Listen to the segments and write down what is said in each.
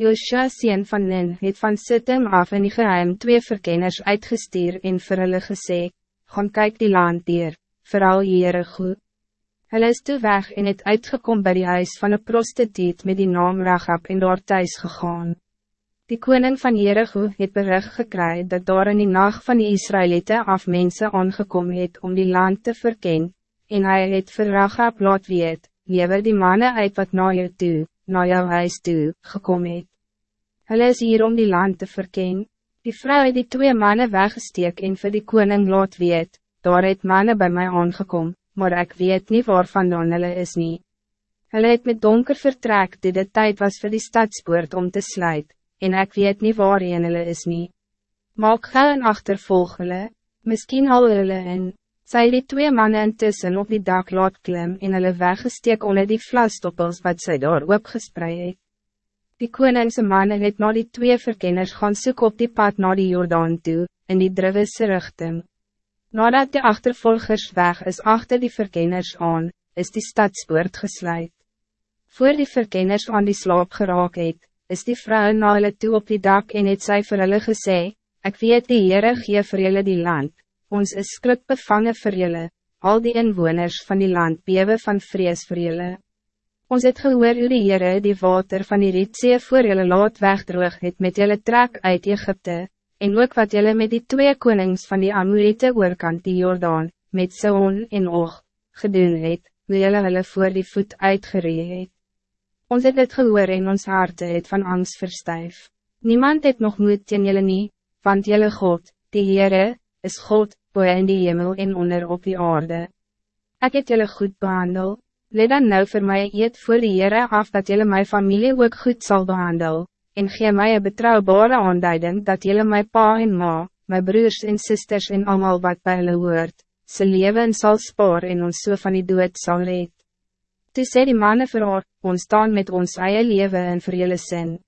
Joshua sien van Nin het van Sittim af in die geheim twee verkenners uitgestuur en vir hulle gesê, gaan kyk die land dier, vooral Jericho. Hulle is toe weg en het uitgekom bij die huis van een prostituut met die naam Ragab en daar thuis gegaan. Die koning van Jericho het bericht gekry dat daar in die nacht van die Israëlieten af mensen aangekom het om die land te verkennen, en hij het vir Ragab laat weet, lever die mannen uit wat na jou toe, na jou huis toe, gekom het. Hulle is hier om die land te verkennen. Die vrouw het die twee mannen weggesteek en vir die koning laat weet, daar het mannen bij mij aangekom, maar ik weet niet waarvan dan hulle is nie. Hulle het met donker vertrek die de tijd was voor die stadspoort om te sluiten, en ik weet niet waarin hulle is nie. Maak gauw en achtervolg hulle, miskien al hulle in. Sy die twee mannen intussen op die dak laat klim en hulle weggesteek onder die vlasstoppels wat sy daar opgesprei het. Die koningse mannen het na die twee verkenners gaan soek op die pad na die Jordaan toe, in die drivese richting. Nadat de achtervolgers weg is achter die verkenners aan, is die stadspoort gesluit. Voor die verkenners aan die slaap geraak het, is die vrouw na hulle toe op die dak en het sy vir hulle gesê, Ek weet die Heere gee vir julle die land, ons is skrik bevangen vir julle, al die inwoners van die land bewe van vrees vir julle. Ons het gehoor hoe die Heere die water van die Rietzee voor julle laat wegdroog het met julle trek uit Egypte, en ook wat julle met die twee konings van die Amorite oorkant die Jordaan, met Seon en Og, gedoen het, hoe julle hulle voor die voet uitgeree het. Ons het het gehoor en ons harte het van angst verstijf. Niemand het nog moed teen julle nie, want julle God, die Heere, is God, boe in die hemel en onder op die aarde. Ik het jullie goed behandel, let dan nou voor mij eet voor die Heere af dat jullie mijn familie ook goed zal behandel, en gee mij een betrouwbare aanduiding dat jullie mijn pa en ma, mijn broers en zusters en allemaal wat bij hulle hoort, ze leven zal spoor en ons so van die dood zal red. Toe sê die manne vir haar, ons staan met ons eie leven en vir julle sin.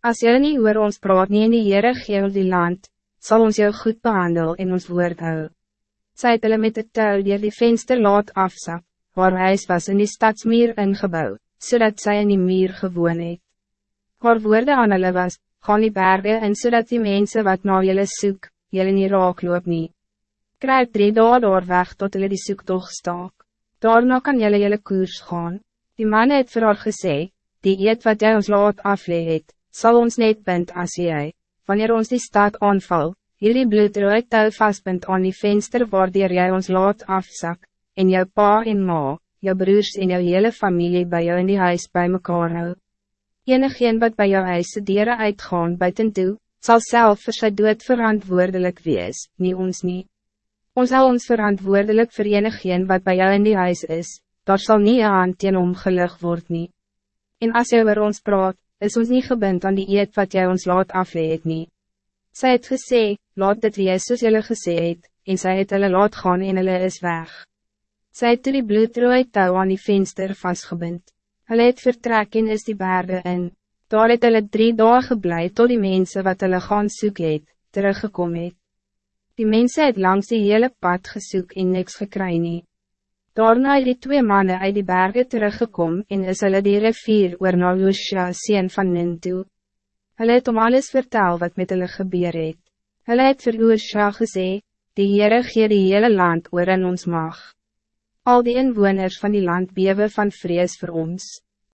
As julle nie oor ons praat nie in die Heere gee die land, zal ons jou goed behandel en ons woord hou. Sy het hulle met de touw die die venster laat afzak, waar huis was in die stadsmuur ingebouw, zodat zij in die muur gewoon het. Haar woorde aan hulle was, gaan die bergen en zodat die mensen wat na julle soek, julle nie raakloop nie. Kruip drie daar door weg tot hulle die soektocht staak. Daarna kan julle julle koers gaan. Die man het vir haar gesê, die eet wat jy ons laat afleed, zal ons net bind as jy wanneer ons die stad aanval, hierdie bloedrooi touw vastbind aan die venster waardoor jy ons laat afzak, en jou pa en ma, jou broers en jou hele familie bij jou in die huis bij mekaar hou. Enigeen wat bij jou huis de dieren uitgaan buiten toe, zal zelf voor sy dood verantwoordelijk wees, niet ons niet. Ons zal ons verantwoordelijk voor enigeen wat bij jou in die huis is, daar zal niet aan teen omgelig word nie. En als jy oor ons praat, is ons niet gebind aan die eet wat jij ons laat afleed nie. Sy het gesê, laat dit wees soos jylle gesê het, en sy het hulle laat gaan en hulle is weg. Sy het toe die bloedrooi touw aan die venster vastgebind. Hulle het vertrek en is die bergen in. Daar het hulle drie dagen geblei tot die mensen wat hulle gaan soek het, teruggekom het. Die mensen het langs die hele pad gesoek en niks gekry nie. Daarna het die twee mannen uit die bergen teruggekom en is hulle die rivier oor na Joshua sien van Nin toe. Hulle het om alles vertel wat met hulle gebeur het. Hulle het vir Joshua gesê, die Heere gee die hele land oor in ons mag. Al die inwoners van die land bewe van vrees voor ons.